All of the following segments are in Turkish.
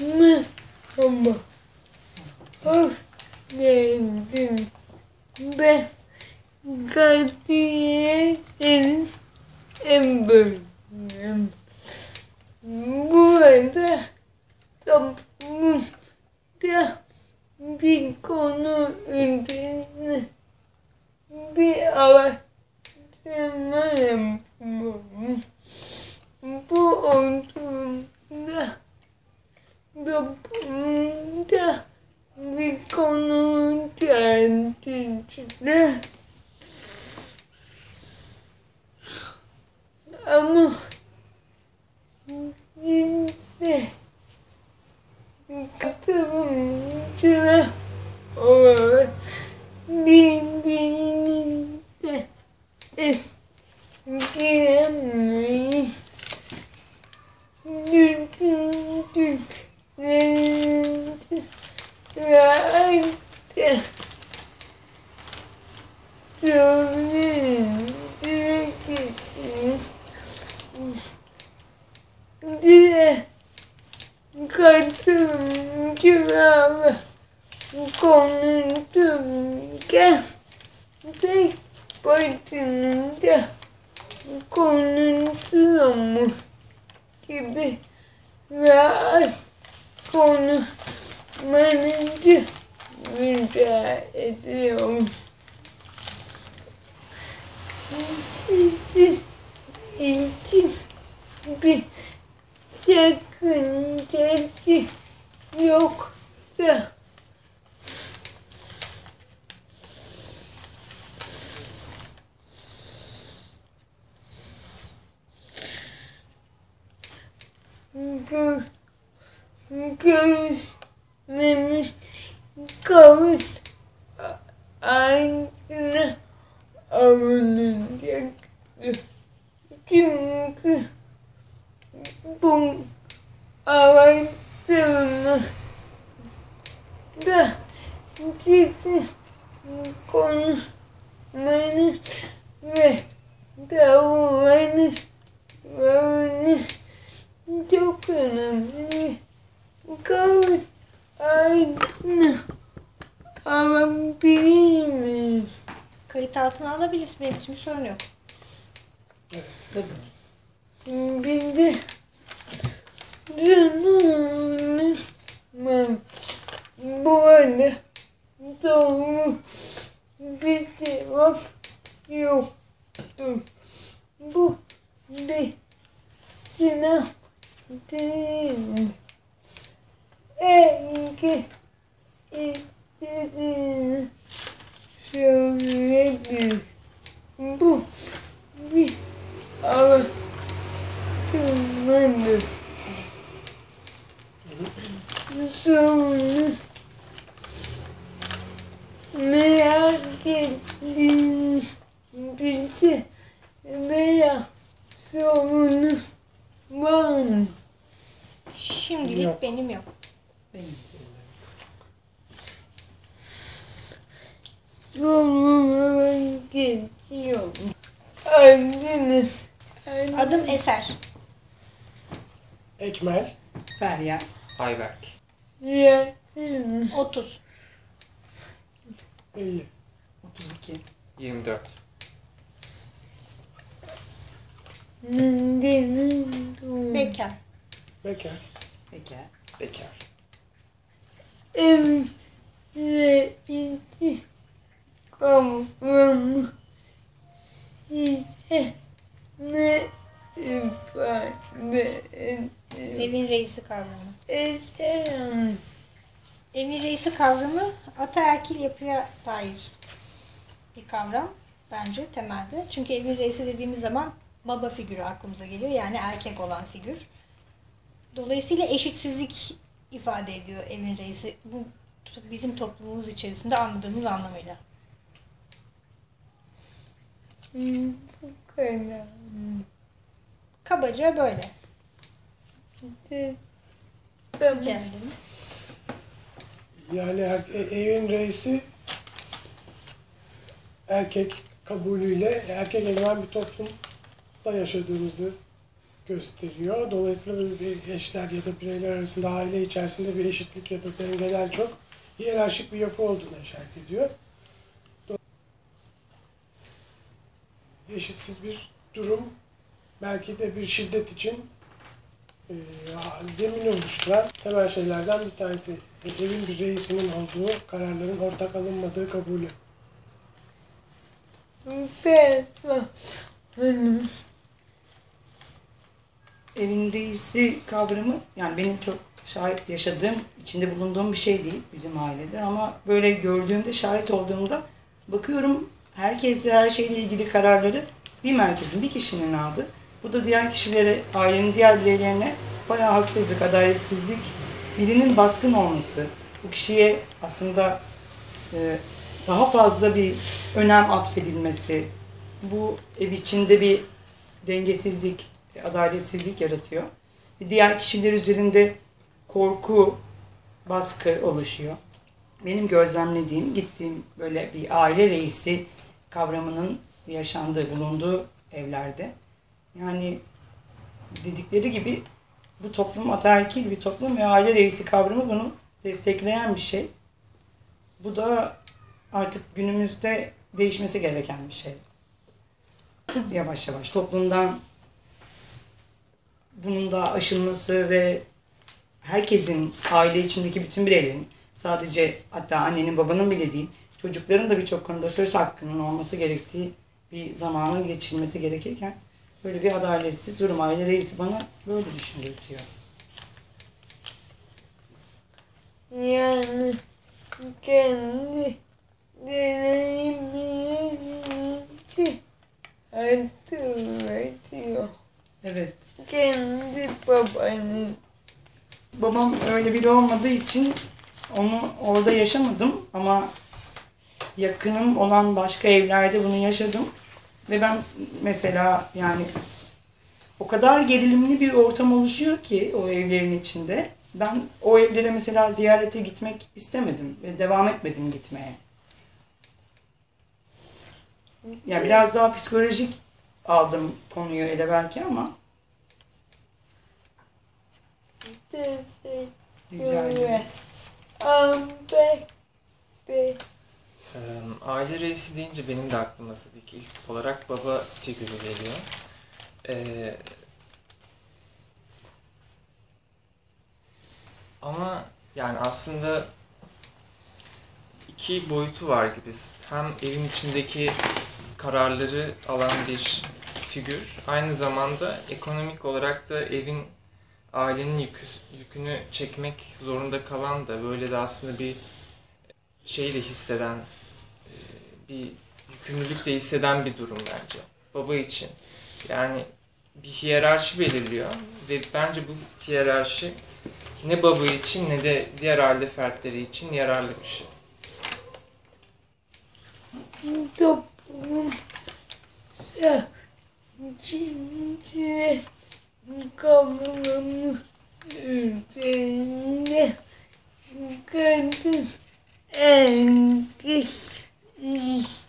Merhaba. Hoş geldin. Ben Kadir Deniz Emre'yim. Burada toplumda bir konu üzerine bir araştırma yapıyorum. Bu oturumda toplumda bir konu tartışılır. Ama yine katılımcılar olarak birbirinizle etkilemeyiz. Düşündüklerinizi rahatça söyleyebilirsiniz. Diye katılımcılarla konuşurken tek Konunun sınavı gibi ve konuşmanızı rica ediyorum. Sizin için bir sakıncası yok da gör, görmemiş kavuş aynı alınacaktır. Çünkü bu araştırma da sizin konuşmanız ve davranış davranış çok önemli. Kavuş aynı alabilir miyiz? Kayıt altına alabiliriz. Benim için bir sorun yok. Evet, tabii. Bir de canım bu arada doğru bir cevap yoktur. Bu bir sınav değil. Show me, boo, me, all. Hanım. Evin reisi kavramı ataerkil yapıya dair bir kavram bence temelde. Çünkü evin reisi dediğimiz zaman baba figürü aklımıza geliyor. Yani erkek olan figür. Dolayısıyla eşitsizlik ifade ediyor evin reisi. Bu bizim toplumumuz içerisinde anladığımız anlamıyla. Bu kadar. Kabaca böyle. Tamam. Kendim. Yani er- e- evin reisi erkek kabulüyle erkek egemen bir toplumda yaşadığımızı gösteriyor. Dolayısıyla böyle bir eşler ya da bireyler arasında aile içerisinde bir eşitlik ya da dengeler çok hiyerarşik bir yapı olduğuna işaret ediyor. Eşitsiz bir durum belki de bir şiddet için e, zemin oluşturan temel şeylerden bir tanesi. E, Evin bir reisinin olduğu, kararların ortak alınmadığı kabulü. Hanım. Evin reisi kavramı yani benim çok şahit yaşadığım, içinde bulunduğum bir şey değil bizim ailede ama böyle gördüğümde, şahit olduğumda bakıyorum herkes de her şeyle ilgili kararları bir merkezin, bir kişinin aldı. Bu da diğer kişilere, ailenin diğer bireylerine bayağı haksızlık, adaletsizlik, birinin baskın olması, bu kişiye aslında e, daha fazla bir önem atfedilmesi, bu ev içinde bir dengesizlik, adaletsizlik yaratıyor. Diğer kişiler üzerinde korku, baskı oluşuyor. Benim gözlemlediğim, gittiğim böyle bir aile reisi kavramının yaşandığı, bulunduğu evlerde. Yani dedikleri gibi bu toplum ataerkil bir toplum ve aile reisi kavramı bunu destekleyen bir şey. Bu da artık günümüzde değişmesi gereken bir şey. Yavaş yavaş toplumdan bunun da aşılması ve herkesin aile içindeki bütün bireylerin sadece hatta annenin babanın bile değil çocukların da birçok konuda söz hakkının olması gerektiği bir zamanın geçilmesi gerekirken böyle bir adaletsiz durum aile reisi bana böyle düşündürtüyor. Yani kendi deneyimlerini hatırlatıyor. Evet. Kendi babanın Babam öyle biri olmadığı için onu orada yaşamadım ama yakınım olan başka evlerde bunu yaşadım. Ve ben mesela yani o kadar gerilimli bir ortam oluşuyor ki o evlerin içinde. Ben o evlere mesela ziyarete gitmek istemedim ve devam etmedim gitmeye. Ya biraz daha psikolojik aldım konuyu ele belki ama rica ederim. teşekkür Ahmet Bey. Ee, aile reisi deyince benim de aklıma tabii ki ilk olarak baba figürü geliyor. Ee, ama yani aslında iki boyutu var gibi. Hem evin içindeki kararları alan bir figür, aynı zamanda ekonomik olarak da evin ailenin yükü, yükünü çekmek zorunda kalan da böyle de aslında bir şeyi de hisseden, bir yükümlülük de hisseden bir durum bence. Baba için. Yani bir hiyerarşi belirliyor ve bence bu hiyerarşi ne baba için ne de diğer aile fertleri için yararlı bir şey. Cinsiyet kavramı üzerinde kadın erkek ilişkisini açıklamıştır.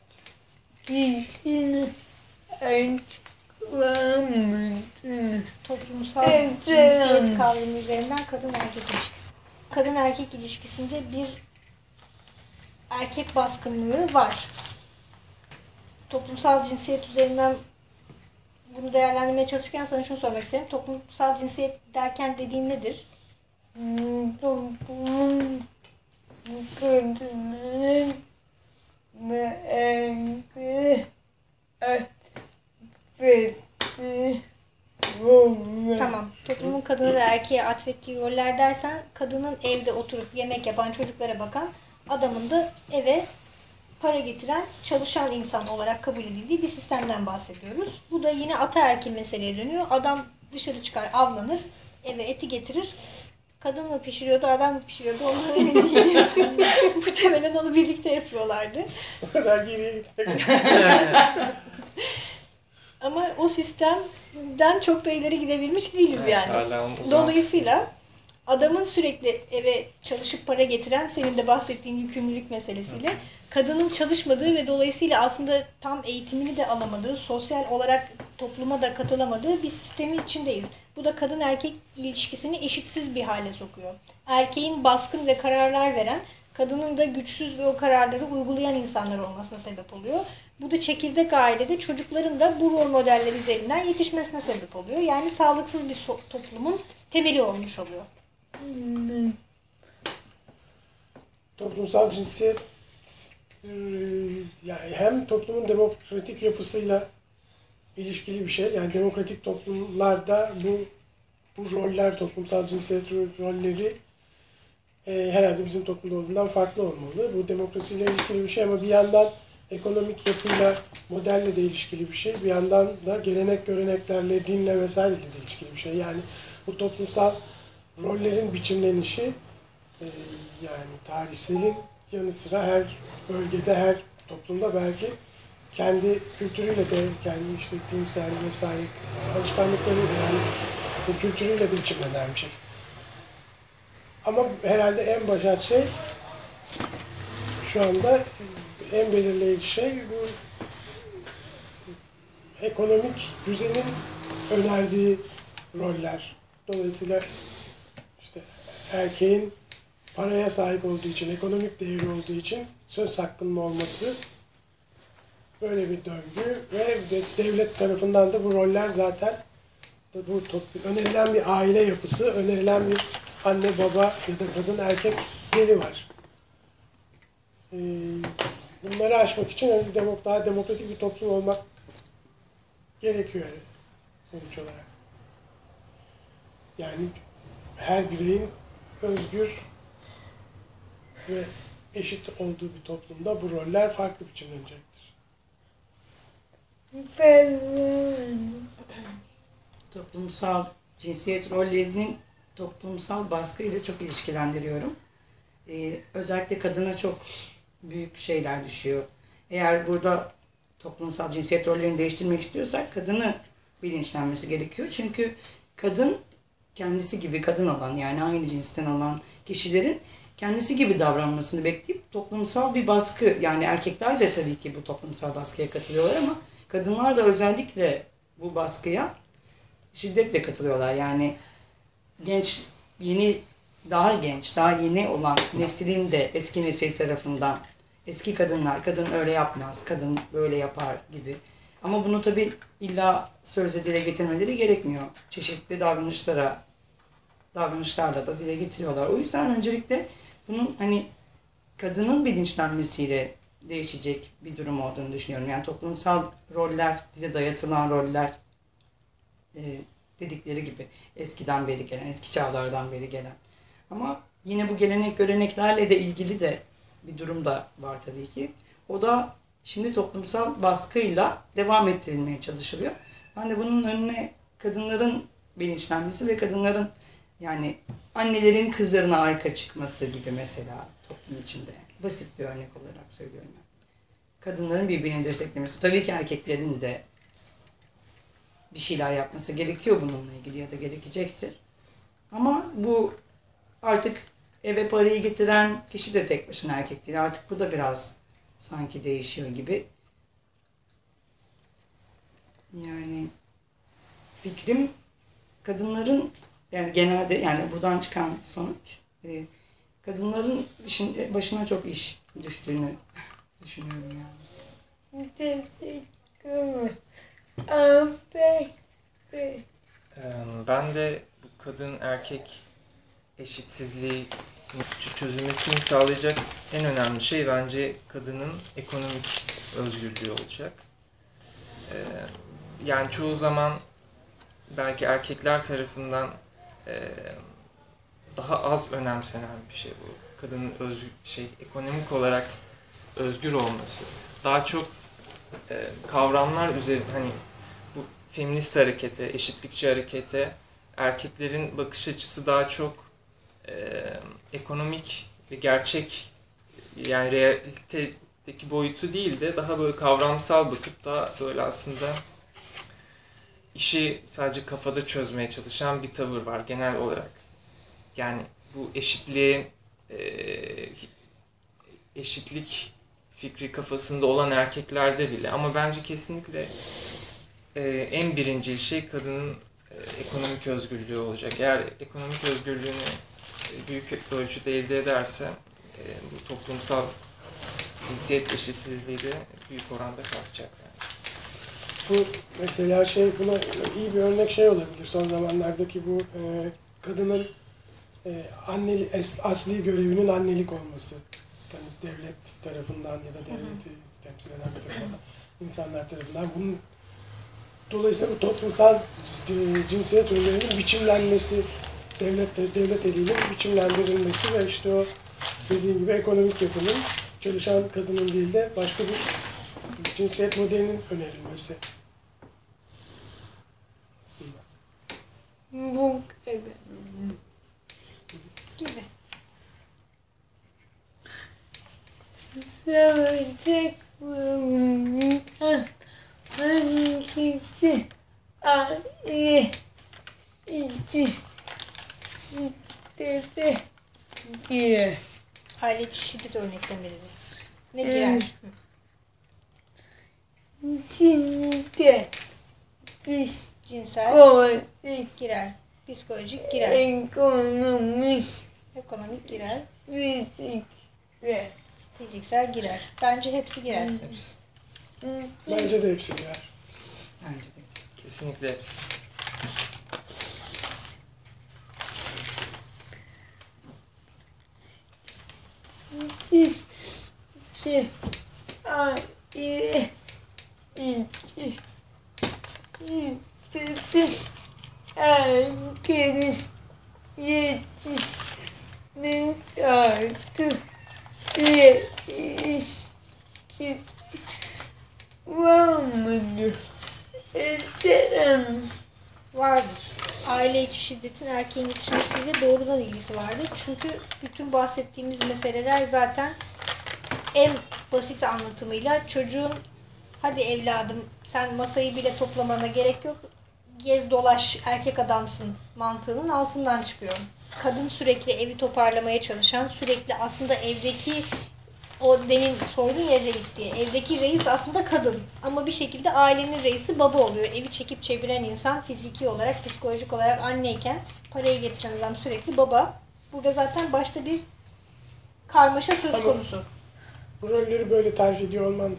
Toplumsal cinsiyet kavramı üzerinden kadın erkek ilişkisi. Kadın erkek ilişkisinde bir erkek baskınlığı var. Toplumsal cinsiyet üzerinden bunu değerlendirmeye çalışırken sana şunu sormak isterim. Toplumsal cinsiyet derken dediğin nedir? Toplumun erkeği affetti roller. Tamam. Toplumun kadını ve erkeğe atfettiği roller dersen kadının evde oturup yemek yapan çocuklara bakan adamın da eve para getiren çalışan insan olarak kabul edildiği bir sistemden bahsediyoruz. Bu da yine ataerkil meseleye dönüyor. Adam dışarı çıkar avlanır eve eti getirir. Kadın mı pişiriyordu, adam mı pişiriyordu ondan emin değilim. Muhtemelen onu birlikte yapıyorlardı. O kadar geriye gitmek. Ama o sistemden çok da ileri gidebilmiş değiliz yani. Onun uzantısı. Dolayısıyla adamın sürekli eve çalışıp para getiren senin de bahsettiğin yükümlülük meselesiyle kadının çalışmadığı ve dolayısıyla aslında tam eğitimini de alamadığı, sosyal olarak topluma da katılamadığı bir sistemi içindeyiz. Bu da kadın erkek ilişkisini eşitsiz bir hale sokuyor. Erkeğin baskın ve kararlar veren, kadının da güçsüz ve o kararları uygulayan insanlar olmasına sebep oluyor. Bu da çekirdek ailede çocukların da bu rol modeller üzerinden yetişmesine sebep oluyor. Yani sağlıksız bir so- toplumun temeli olmuş oluyor. toplumsal cinsiyet e, yani hem toplumun demokratik yapısıyla ilişkili bir şey. Yani demokratik toplumlarda bu bu roller, toplumsal cinsiyet rolleri e, herhalde bizim toplumda olduğundan farklı olmalı. Bu demokrasiyle ilişkili bir şey ama bir yandan ekonomik yapıyla, modelle de ilişkili bir şey. Bir yandan da gelenek, göreneklerle, dinle vesaireyle de ilişkili bir şey. Yani bu toplumsal rollerin biçimlenişi e, yani tarihselin yanı sıra her bölgede, her toplumda belki kendi kültürüyle de, kendi işte dinsel vesaire alışkanlıklarıyla yani bu kültürüyle de biçimlenen bir şey. Ama herhalde en başat şey şu anda en belirleyici şey bu ekonomik düzenin önerdiği roller. Dolayısıyla işte erkeğin paraya sahip olduğu için, ekonomik değeri olduğu için söz hakkının olması böyle bir döngü ve de- devlet tarafından da bu roller zaten bu önerilen bir aile yapısı, önerilen bir anne baba ya da kadın erkek dili var. Ee, bunları aşmak için demok daha demokratik bir toplum olmak gerekiyor sonuç olarak. Yani her bireyin özgür ve eşit olduğu bir toplumda bu roller farklı biçimlenecektir. Toplumsal cinsiyet rollerinin toplumsal baskı ile çok ilişkilendiriyorum. Ee, özellikle kadına çok büyük şeyler düşüyor. Eğer burada toplumsal cinsiyet rollerini değiştirmek istiyorsak kadını bilinçlenmesi gerekiyor. Çünkü kadın kendisi gibi kadın olan yani aynı cinsten olan kişilerin kendisi gibi davranmasını bekleyip toplumsal bir baskı yani erkekler de tabii ki bu toplumsal baskıya katılıyorlar ama kadınlar da özellikle bu baskıya şiddetle katılıyorlar. Yani genç, yeni, daha genç, daha yeni olan neslin de eski nesil tarafından eski kadınlar, kadın öyle yapmaz, kadın böyle yapar gibi. Ama bunu tabii illa sözle dile getirmeleri gerekmiyor. Çeşitli davranışlara, davranışlarla da dile getiriyorlar. O yüzden öncelikle bunun hani kadının bilinçlenmesiyle değişecek bir durum olduğunu düşünüyorum. Yani toplumsal roller, bize dayatılan roller e, dedikleri gibi eskiden beri gelen, eski çağlardan beri gelen. Ama yine bu gelenek göreneklerle de ilgili de bir durum da var tabii ki. O da şimdi toplumsal baskıyla devam ettirilmeye çalışılıyor. Ben de bunun önüne kadınların bilinçlenmesi ve kadınların yani annelerin kızlarına arka çıkması gibi mesela toplum içinde. Basit bir örnek olarak söylüyorum ben. Kadınların birbirini desteklemesi. Tabii ki erkeklerin de bir şeyler yapması gerekiyor bununla ilgili ya da gerekecektir. Ama bu artık eve parayı getiren kişi de tek başına erkek değil. Artık bu da biraz sanki değişiyor gibi. Yani fikrim kadınların yani genelde yani buradan çıkan sonuç e, kadınların işin başına çok iş düştüğünü düşünüyorum yani. Ben de bu kadın erkek eşitsizliği çözülmesini sağlayacak en önemli şey bence kadının ekonomik özgürlüğü olacak. Yani çoğu zaman belki erkekler tarafından daha az önemsenen bir şey bu. Kadının öz şey ekonomik olarak özgür olması. Daha çok e, kavramlar üzerine hani bu feminist harekete, eşitlikçi harekete erkeklerin bakış açısı daha çok e, ekonomik ve gerçek yani realitedeki boyutu değil de daha böyle kavramsal bakıp daha böyle aslında işi sadece kafada çözmeye çalışan bir tavır var genel olarak. Yani bu eşitliğin e, eşitlik fikri kafasında olan erkeklerde bile ama bence kesinlikle e, en birinci şey kadının e, ekonomik özgürlüğü olacak. Eğer ekonomik özgürlüğünü büyük ölçüde elde ederse bu toplumsal cinsiyet eşitsizliği de büyük oranda kalkacak. Bu mesela şey buna iyi bir örnek şey olabilir. Son zamanlardaki bu kadının e, anneli, asli görevinin annelik olması. Yani devlet tarafından ya da devleti temsil eden bir tarafından, insanlar tarafından bunun dolayısıyla bu toplumsal cinsiyet rollerinin biçimlenmesi, devlet devlet eliyle biçimlendirilmesi ve işte o dediğim gibi ekonomik yapının çalışan kadının değil de başka bir cinsiyet modelinin önerilmesi. Aslında. Bu kadar. Gibi. Savaşacak bundan hangisi aile içi şiddete girer? Aile içi şiddet örneklemeleri. Ne Evet. girer? İçinde dış Cinsel politik, girer. Psikolojik girer. ekonomik, Ekonomik girer. fizik ve Fiziksel girer. Bence hepsi girer. Hepsi. Bence de hepsi girer. Bence de. Kesinlikle hepsi. siz şey aile içi şiddetin erkeğin yetişme şartı ve ilişki var mıdır? Ederim. Vardır. Aile içi şiddetin erkeğin yetişmesiyle doğrudan ilgisi vardır. Çünkü bütün bahsettiğimiz meseleler zaten en basit anlatımıyla çocuğun hadi evladım sen masayı bile toplamana gerek yok. Gez dolaş erkek adamsın mantığının altından çıkıyor. Kadın sürekli evi toparlamaya çalışan, sürekli aslında evdeki o demin sordun ya reis diye. Evdeki reis aslında kadın. Ama bir şekilde ailenin reisi baba oluyor. Evi çekip çeviren insan fiziki olarak, psikolojik olarak anneyken parayı getiren adam sürekli baba. Burada zaten başta bir karmaşa söz Ama- konusu. Bu rolleri böyle tercih ediyor olman.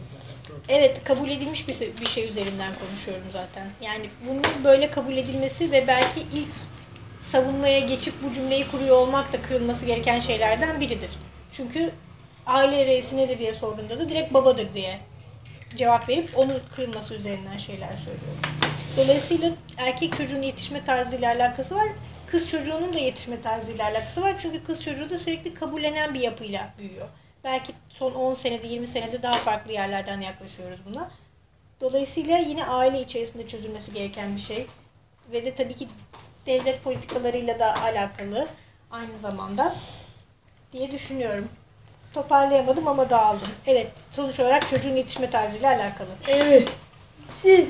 Evet kabul edilmiş bir, bir şey üzerinden konuşuyorum zaten. Yani bunun böyle kabul edilmesi ve belki ilk savunmaya geçip bu cümleyi kuruyor olmak da kırılması gereken şeylerden biridir. Çünkü aile reisi nedir diye sorduğunda da direkt babadır diye cevap verip onun kırılması üzerinden şeyler söylüyorum. Dolayısıyla erkek çocuğun yetişme tarzıyla alakası var. Kız çocuğunun da yetişme tarzıyla alakası var. Çünkü kız çocuğu da sürekli kabullenen bir yapıyla büyüyor. Belki son 10 senede 20 senede daha farklı yerlerden yaklaşıyoruz buna. Dolayısıyla yine aile içerisinde çözülmesi gereken bir şey. Ve de tabii ki devlet politikalarıyla da alakalı aynı zamanda diye düşünüyorum. Toparlayamadım ama dağıldım. Evet, sonuç olarak çocuğun yetişme tarzıyla alakalı. Evet. Siz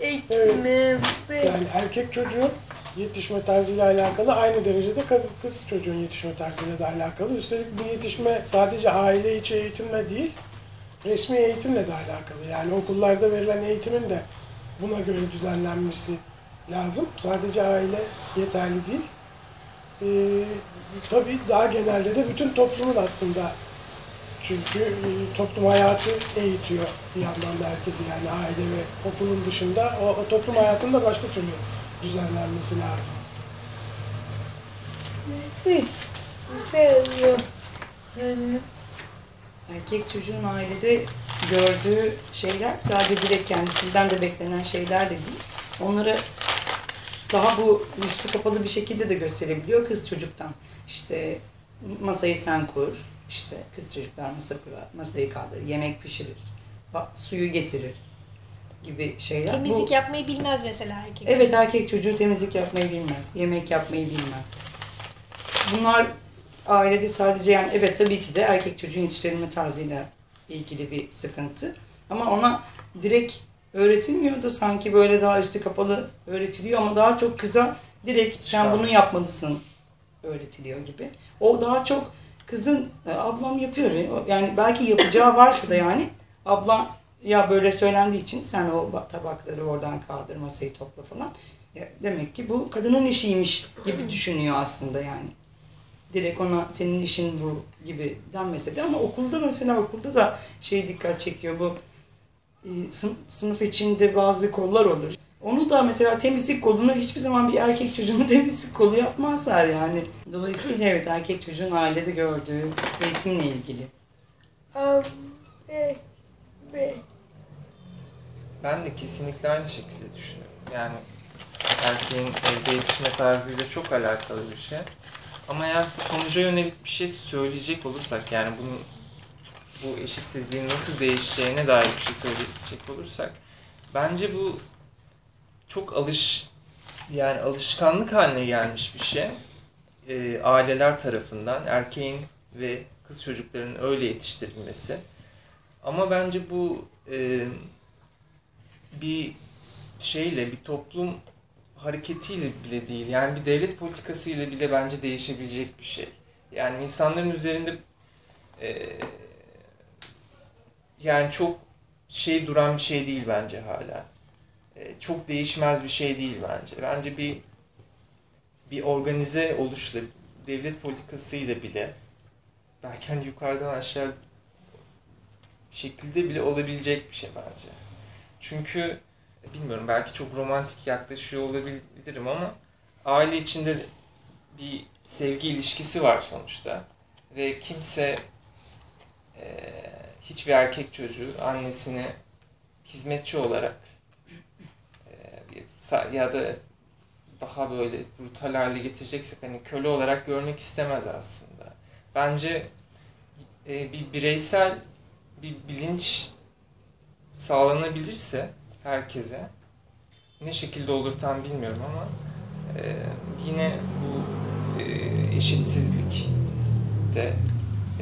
ekmeğe Yani erkek çocuğun yetişme tarzıyla alakalı aynı derecede kadın kız çocuğun yetişme tarzıyla da alakalı. Üstelik bu yetişme sadece aile içi eğitimle değil, resmi eğitimle de alakalı. Yani okullarda verilen eğitimin de buna göre düzenlenmesi lazım. Sadece aile yeterli değil. Ee, tabii daha genelde de bütün toplumun aslında çünkü e, toplum hayatı eğitiyor bir yandan da herkesi yani aile ve okulun dışında o, o toplum hayatında başka türlü düzenlenmesi lazım. Erkek çocuğun ailede gördüğü şeyler sadece direkt kendisinden de beklenen şeyler de değil. Onlara daha bu üstü kapalı bir şekilde de gösterebiliyor kız çocuktan. İşte masayı sen kur, işte kız çocuklar masa kurar, masayı kaldırır, yemek pişirir, suyu getirir gibi şeyler. Temizlik Bu- yapmayı bilmez mesela erkek. Evet erkek çocuğu temizlik yapmayı bilmez. Yemek yapmayı bilmez. Bunlar ailede sadece yani evet tabii ki de erkek çocuğun yetiştirilme tarzıyla ilgili bir sıkıntı. Ama ona direkt öğretilmiyor da sanki böyle daha üstü kapalı öğretiliyor ama daha çok kıza direkt sen bunu yapmalısın öğretiliyor gibi. O daha çok kızın e, ablam yapıyor. Yani belki yapacağı varsa da yani abla ya böyle söylendiği için sen o ba- tabakları oradan kaldır masayı topla falan. Ya demek ki bu kadının işiymiş gibi düşünüyor aslında yani. Direkt ona senin işin bu gibi denmese de ama okulda mesela okulda da şey dikkat çekiyor bu sınıf içinde bazı kollar olur. Onu da mesela temizlik kolunu hiçbir zaman bir erkek çocuğun temizlik kolu yapmazlar yani. Dolayısıyla evet erkek çocuğun ailede gördüğü eğitimle ilgili. Ben de kesinlikle aynı şekilde düşünüyorum. Yani erkeğin evde yetişme tarzıyla çok alakalı bir şey. Ama eğer sonuca yönelik bir şey söyleyecek olursak yani bunun bu eşitsizliğin nasıl değişeceğine dair bir şey söyleyecek olursak bence bu çok alış yani alışkanlık haline gelmiş bir şey. Ee, aileler tarafından erkeğin ve kız çocuklarının öyle yetiştirilmesi. Ama bence bu e, bir şeyle, bir toplum hareketiyle bile değil. Yani bir devlet politikasıyla bile bence değişebilecek bir şey. Yani insanların üzerinde e, yani çok şey duran bir şey değil bence hala. E, çok değişmez bir şey değil bence. Bence bir bir organize oluşla, devlet politikasıyla bile belki hani yukarıdan aşağı şekilde bile olabilecek bir şey bence. Çünkü bilmiyorum belki çok romantik yaklaşıyor olabilirim ama aile içinde bir sevgi ilişkisi var sonuçta ve kimse eee, hiçbir erkek çocuğu annesini hizmetçi olarak sa- ya da daha böyle brutal hale getireceksek hani köle olarak görmek istemez aslında. Bence e, bir bireysel bir bilinç sağlanabilirse herkese ne şekilde olur tam bilmiyorum ama e, yine bu e, eşitsizlik de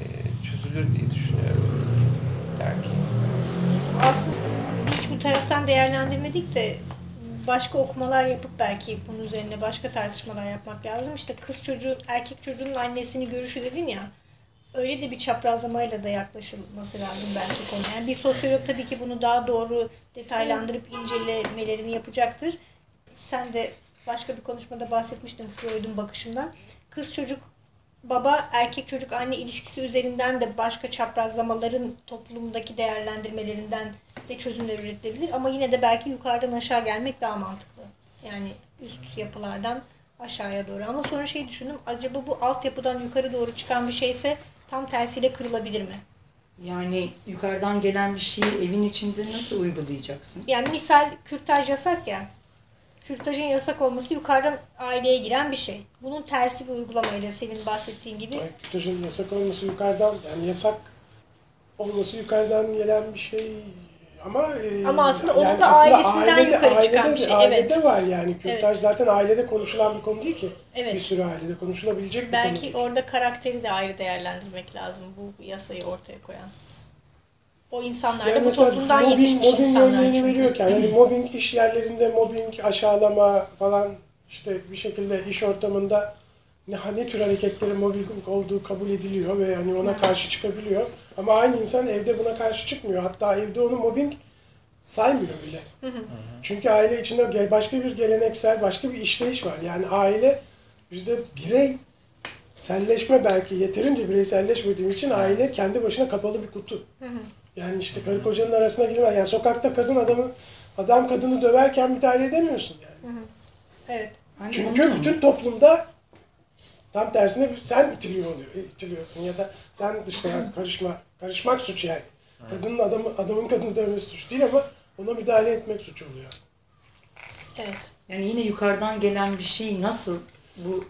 e, çözülür diye düşünüyorum erkeğin. Aslında hiç bu taraftan değerlendirmedik de başka okumalar yapıp belki bunun üzerine başka tartışmalar yapmak lazım. İşte kız çocuğun, erkek çocuğun annesini görüşü dedin ya. Öyle de bir çaprazlamayla da yaklaşılması lazım belki konu. Yani bir sosyolog tabii ki bunu daha doğru detaylandırıp incelemelerini yapacaktır. Sen de başka bir konuşmada bahsetmiştin Freud'un bakışından. Kız çocuk baba erkek çocuk anne ilişkisi üzerinden de başka çaprazlamaların toplumdaki değerlendirmelerinden de çözümler üretilebilir ama yine de belki yukarıdan aşağı gelmek daha mantıklı. Yani üst yapılardan aşağıya doğru. Ama sonra şey düşündüm. Acaba bu altyapıdan yukarı doğru çıkan bir şeyse tam tersiyle kırılabilir mi? Yani yukarıdan gelen bir şeyi evin içinde nasıl uygulayacaksın? Yani misal kürtaj yasak ya. Kürtajın yasak olması yukarıdan aileye giren bir şey. Bunun tersi bir uygulamayla senin bahsettiğin gibi Yani Kütüzün yasak olması yukarıdan yani yasak olması yukarıdan gelen bir şey ama e, Ama aslında onun yani da aslında ailesinden yukarı çıkan ailede bir şey, de- Ailede evet. var yani. Kürtaj zaten ailede konuşulan bir konu değil ki. Evet. Bir sürü ailede konuşulabilecek bir konu. belki orada karakteri de ayrı değerlendirmek lazım bu yasayı ortaya koyan. O insanlar da Yani bu mesela toplumdan mobbing, yetişmiş mobbing insanlar örneğini çünkü. veriyorken hani mobbing iş yerlerinde mobbing, aşağılama falan işte bir şekilde iş ortamında ne, ne tür hareketlerin mobbing olduğu kabul ediliyor ve yani ona karşı çıkabiliyor. Ama aynı insan evde buna karşı çıkmıyor. Hatta evde onu mobbing saymıyor bile. Çünkü aile içinde başka bir geleneksel, başka bir işleyiş var. Yani aile bizde birey selleşme belki yeterince bireyselleşmediğim için aile kendi başına kapalı bir kutu. Yani işte karı kocanın arasına girmez. Yani sokakta kadın adamı adam kadını döverken müdahale edemiyorsun yani. Evet. Hani Çünkü bütün toplumda tam tersine sen itiliyor oluyor, itiliyorsun ya da sen dışına karışma, karışmak suç yani. Kadının adamı, adamın kadını dövmesi suç değil ama ona müdahale etmek suç oluyor. Evet. Yani yine yukarıdan gelen bir şey nasıl bu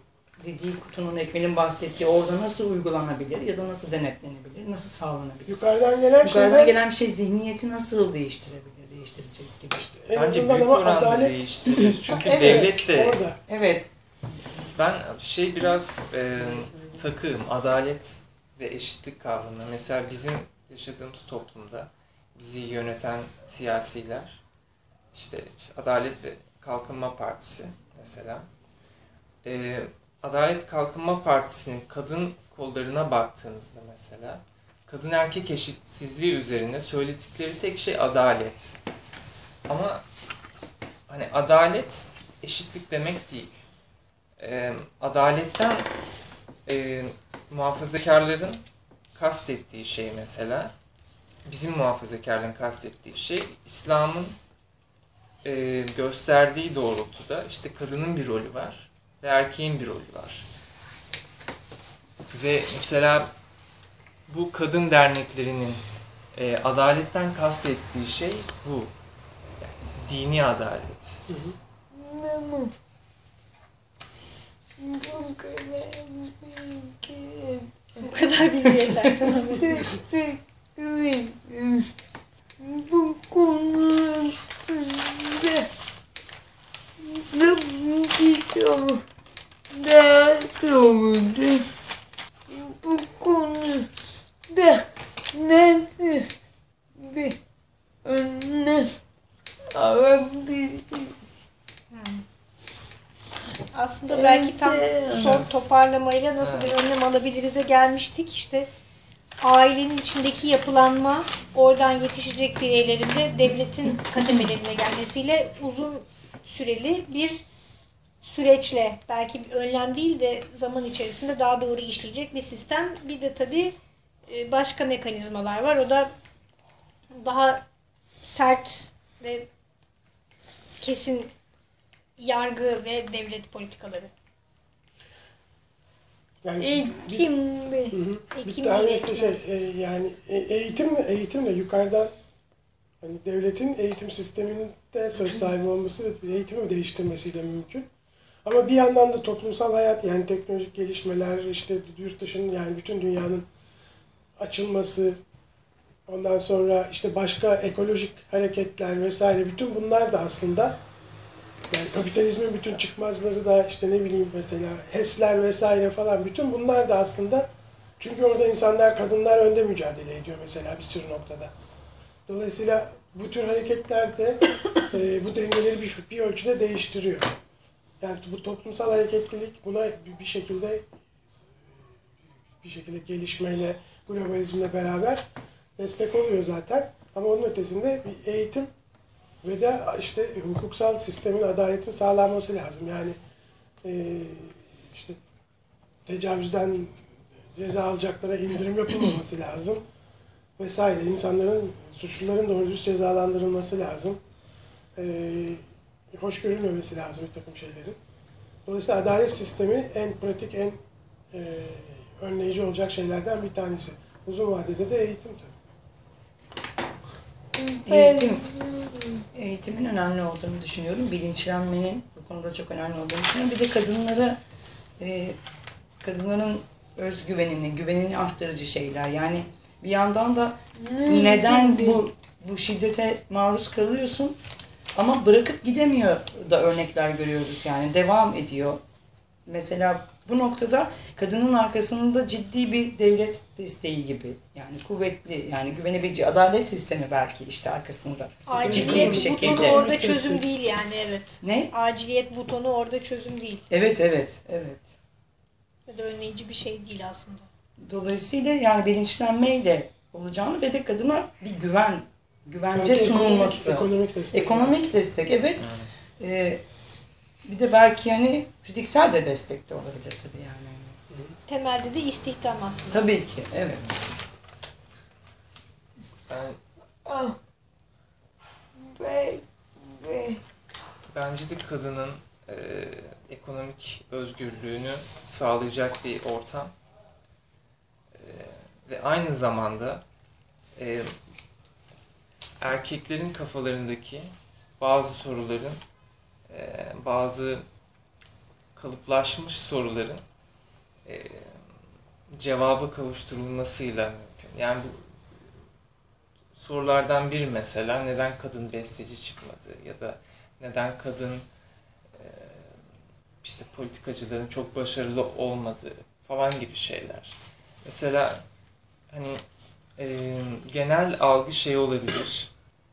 dediği kutunun Ekmel'in bahsettiği orada nasıl uygulanabilir ya da nasıl denetlenebilir, nasıl sağlanabilir? Yukarıdan gelen Yukarıdan şeyler gelen bir şey zihniyeti nasıl değiştirebilir, değiştirecek gibi işte. en Bence büyük ama oranda adalet değiştirir. Çünkü Evet, devlet de orada. Evet, Ben şey biraz e, takığım. Adalet ve eşitlik kavramına. Mesela bizim yaşadığımız toplumda bizi yöneten siyasiler işte, işte Adalet ve Kalkınma Partisi mesela. E, Adalet Kalkınma Partisi'nin kadın kollarına baktığınızda mesela kadın erkek eşitsizliği üzerine söyledikleri tek şey adalet. Ama hani adalet eşitlik demek değil. Ee, adaletten e, muhafazakarların kastettiği şey mesela bizim muhafazakarların kastettiği şey İslam'ın e, gösterdiği doğrultuda işte kadının bir rolü var ve erkeğin bir rolü var. Ve mesela bu kadın derneklerinin e, adaletten kastettiği şey bu. Yani dini adalet. Kadar bilgi. Bu kadar bilgi yeter. Tamam. Bu konu video ders oldu. Bu konuda nasıl bir önlem alabiliriz? Aslında belki tam son toparlamayla nasıl bir önlem alabiliriz'e gelmiştik. İşte ailenin içindeki yapılanma, oradan yetişecek bireylerin de devletin kademelerine gelmesiyle uzun süreli bir süreçle belki bir önlem değil de zaman içerisinde daha doğru işleyecek bir sistem. Bir de tabii e, başka mekanizmalar var. O da daha sert ve kesin yargı ve devlet politikaları. Yani Eğitim ve Hı hı. Ekim bir tanesi gibi şey e, yani e, eğitimle eğitimle yukarıdan hani devletin eğitim sisteminde söz sahibi olması ve eğitimi değiştirmesiyle mümkün. Ama bir yandan da toplumsal hayat yani teknolojik gelişmeler işte yurt dışının yani bütün dünyanın açılması ondan sonra işte başka ekolojik hareketler vesaire bütün bunlar da aslında yani kapitalizmin bütün çıkmazları da işte ne bileyim mesela HES'ler vesaire falan bütün bunlar da aslında çünkü orada insanlar kadınlar önde mücadele ediyor mesela bir sürü noktada. Dolayısıyla bu tür hareketler de e, bu dengeleri bir, bir ölçüde değiştiriyor. Yani bu toplumsal hareketlilik buna bir, şekilde bir şekilde gelişmeyle, globalizmle beraber destek oluyor zaten. Ama onun ötesinde bir eğitim ve de işte hukuksal sistemin adaletin sağlanması lazım. Yani e, işte tecavüzden ceza alacaklara indirim yapılmaması lazım vesaire. İnsanların, suçluların doğru düz cezalandırılması lazım. E, hoş görülmemesi lazım bir takım şeylerin. Dolayısıyla adalet sistemi en pratik, en e, önleyici olacak şeylerden bir tanesi. Uzun vadede de eğitim tabii. Eğitim, eğitimin önemli olduğunu düşünüyorum. Bilinçlenmenin bu konuda çok önemli olduğunu düşünüyorum. Bir de kadınlara, e, kadınların özgüvenini, güvenini arttırıcı şeyler. Yani bir yandan da neden bu bu şiddete maruz kalıyorsun ama bırakıp gidemiyor da örnekler görüyoruz yani devam ediyor. Mesela bu noktada kadının arkasında ciddi bir devlet desteği gibi yani kuvvetli yani güvenebileceği adalet sistemi belki işte arkasında. Ciddi bir Aciliyet şekilde. butonu orada çözüm değil yani evet. Ne? Aciliyet butonu orada çözüm değil. Evet evet evet. Ya da önleyici bir şey değil aslında. Dolayısıyla yani bilinçlenmeyle olacağını ve de kadına bir güven, güvence Belki sunulması. Ekonomik, ekonomik destek. Ekonomik destek evet. Ee, bir de belki hani fiziksel de destek de olabilir tabii yani. Temelde de istihdam aslında. Tabii ki evet. Ben, ah bence de kadının e, ekonomik özgürlüğünü sağlayacak bir ortam E, ve aynı zamanda e, erkeklerin kafalarındaki bazı soruların e, bazı kalıplaşmış soruların e, cevaba kavuşturulmasıyla mümkün. Yani bu sorulardan biri mesela neden kadın besteci çıkmadı ya da neden kadın e, işte politikacıların çok başarılı olmadığı falan gibi şeyler. Mesela hani e, genel algı şey olabilir.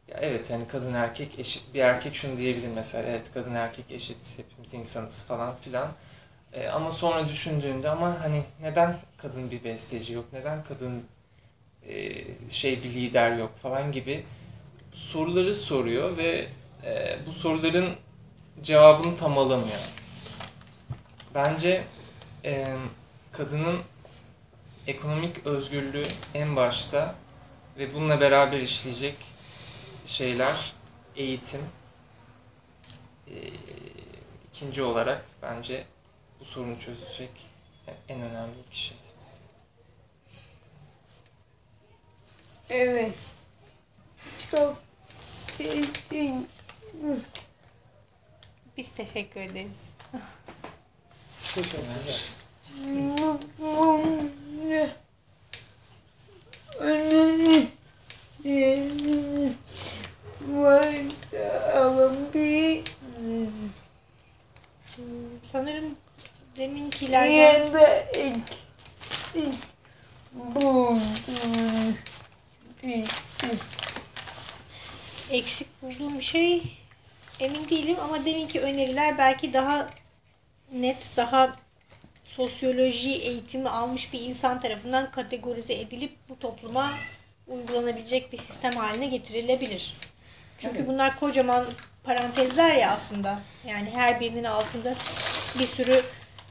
Ya evet hani kadın erkek eşit bir erkek şunu diyebilir mesela evet kadın erkek eşit hepimiz insanız falan filan. E, ama sonra düşündüğünde ama hani neden kadın bir besteci yok, neden kadın e, şey bir lider yok falan gibi soruları soruyor ve e, bu soruların cevabını tam alamıyor. Bence e, kadının ekonomik özgürlüğü en başta ve bununla beraber işleyecek şeyler eğitim. E, ikinci olarak bence bu sorunu çözecek en önemli kişi. Evet. Çok teşekkür Biz teşekkür ederiz. Teşekkürler. Sanırım deminkilerden eksik bulduğum bir şey emin değilim ama deminki öneriler belki daha net, daha sosyoloji eğitimi almış bir insan tarafından kategorize edilip bu topluma uygulanabilecek bir sistem haline getirilebilir. Çünkü Evet. bunlar kocaman parantezler ya aslında. Yani her birinin altında bir sürü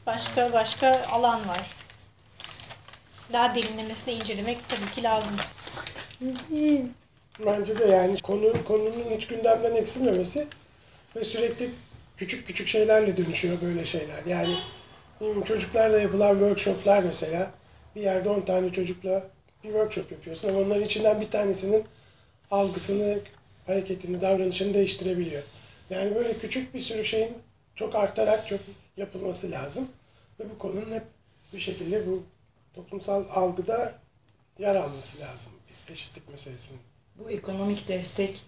başka başka alan var. Daha derinlemesine incelemek tabii ki lazım. Bence de yani konu konunun hiç gündemden eksilmemesi ve sürekli küçük küçük şeylerle dönüşüyor böyle şeyler. Yani hmm, çocuklarla yapılan workshoplar mesela bir yerde 10 tane çocukla bir workshop yapıyorsun ama onların içinden bir tanesinin algısını, hareketini, davranışını değiştirebiliyor. Yani böyle küçük bir sürü şeyin çok artarak çok yapılması lazım. Ve bu konunun hep bir şekilde bu toplumsal algıda yer alması lazım. Eşitlik meselesinin. Bu ekonomik destek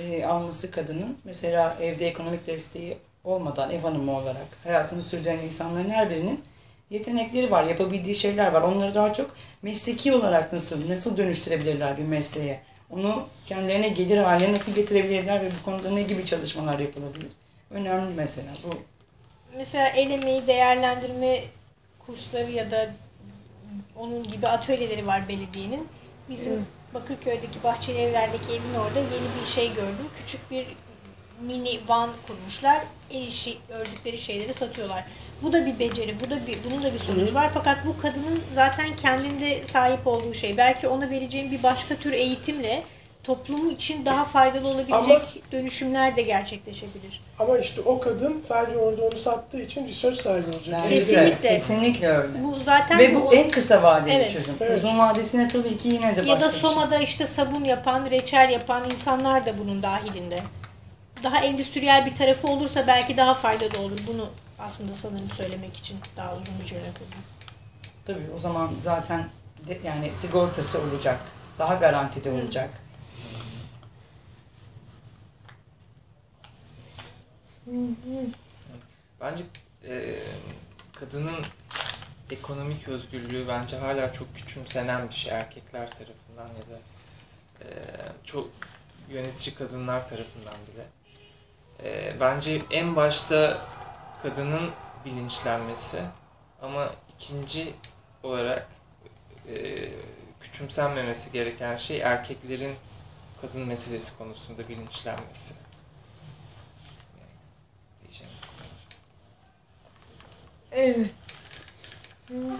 e, alması kadının mesela evde ekonomik desteği olmadan ev hanımı olarak hayatını sürdüren insanların her birinin yetenekleri var, yapabildiği şeyler var. Onları daha çok mesleki olarak nasıl nasıl dönüştürebilirler bir mesleğe? Onu kendilerine gelir haline nasıl getirebilirler ve bu konuda ne gibi çalışmalar yapılabilir? Önemli mesela bu. Mesela el emeği değerlendirme kursları ya da onun gibi atölyeleri var belediyenin. Bizim Bakırköy'deki Bahçeli Evler'deki evin orada yeni bir şey gördüm. Küçük bir mini van kurmuşlar. El işi ördükleri şeyleri satıyorlar. Bu da bir beceri, bu da bir, bunun da bir sonucu var. Fakat bu kadının zaten kendinde sahip olduğu şey. Belki ona vereceğim bir başka tür eğitimle toplumu için daha faydalı olabilecek Ama- dönüşümler de gerçekleşebilir. Ama işte o kadın sadece orada onu sattığı için research sahibi olacak. Bence Kesinlikle. Kesinlikle öyle. Bu zaten Ve bu bu en kısa vadeli Evet. çözüm. Evet. Uzun vadesine tabii ki yine de başka Ya da bir şey. Soma'da işte sabun yapan, reçel yapan insanlar da bunun dahilinde. Daha endüstriyel bir tarafı olursa belki daha faydalı olur. Bunu aslında sanırım söylemek için daha uzun bir cümle kurdum. Tabii o zaman zaten de, yani sigortası olacak. Daha garantide olacak. Bence e, kadının ekonomik özgürlüğü bence hala çok küçümsenen bir şey erkekler tarafından ya da e, çok yönetici kadınlar tarafından bile. E, bence en başta kadının bilinçlenmesi ama ikinci olarak e, küçümsenmemesi gereken şey erkeklerin kadın meselesi konusunda bilinçlenmesi. Diyeceğim. Evet.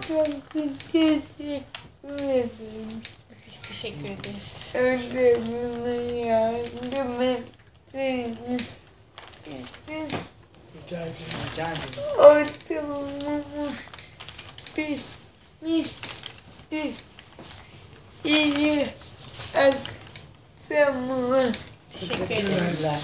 Çok teşekkür ederim. Biz teşekkür ederiz. Ödevime yardım ettiğiniz için Rica ederim. Rica ederim. ortamımı bitmişti. İyi akşamlar. Teşekkür. Teşekkürler.